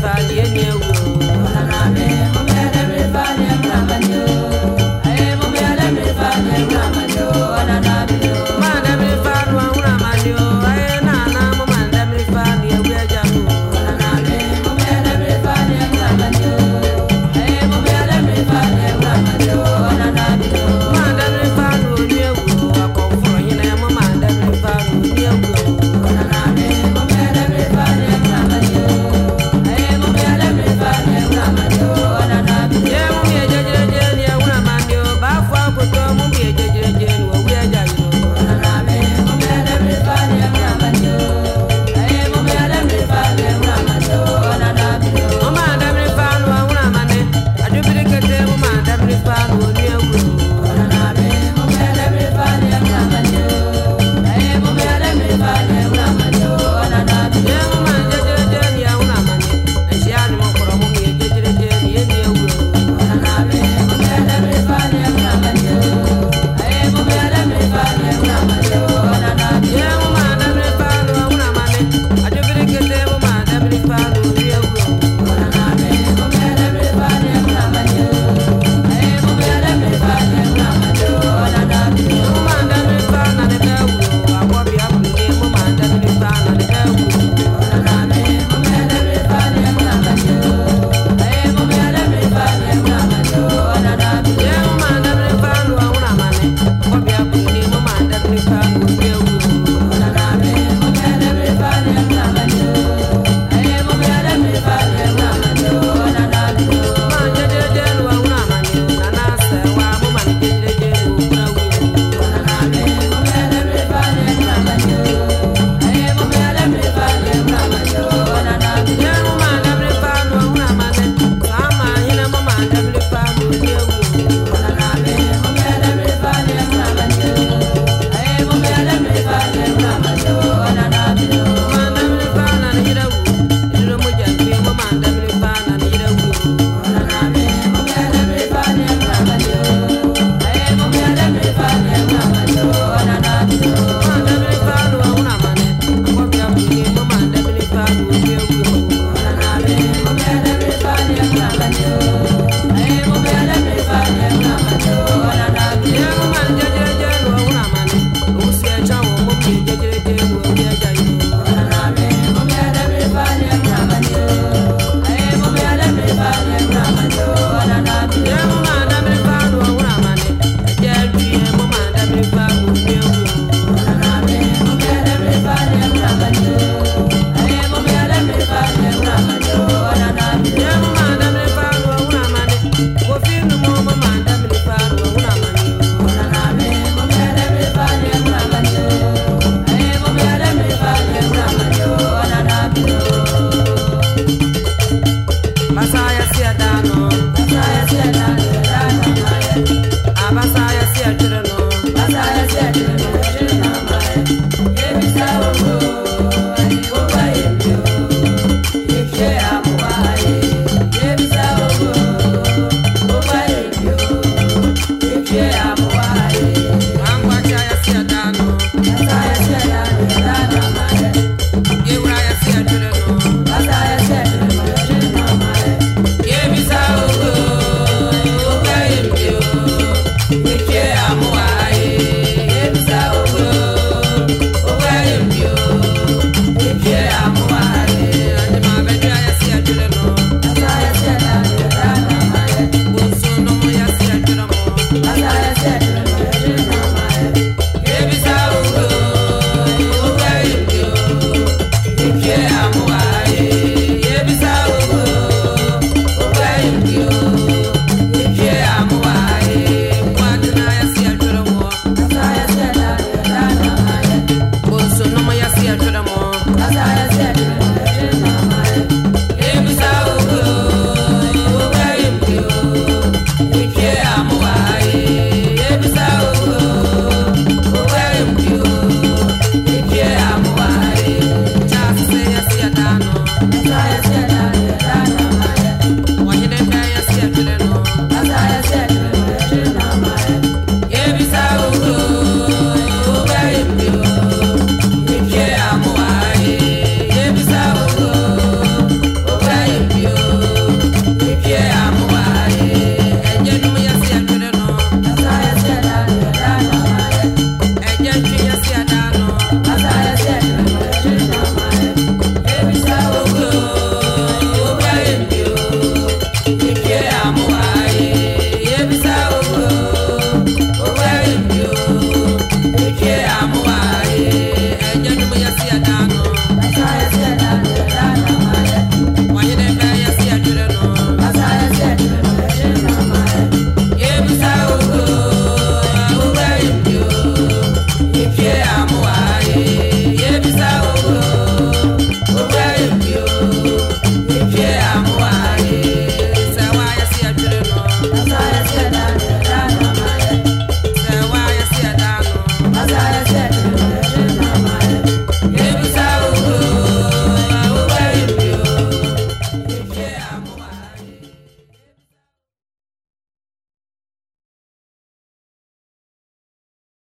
thalie ne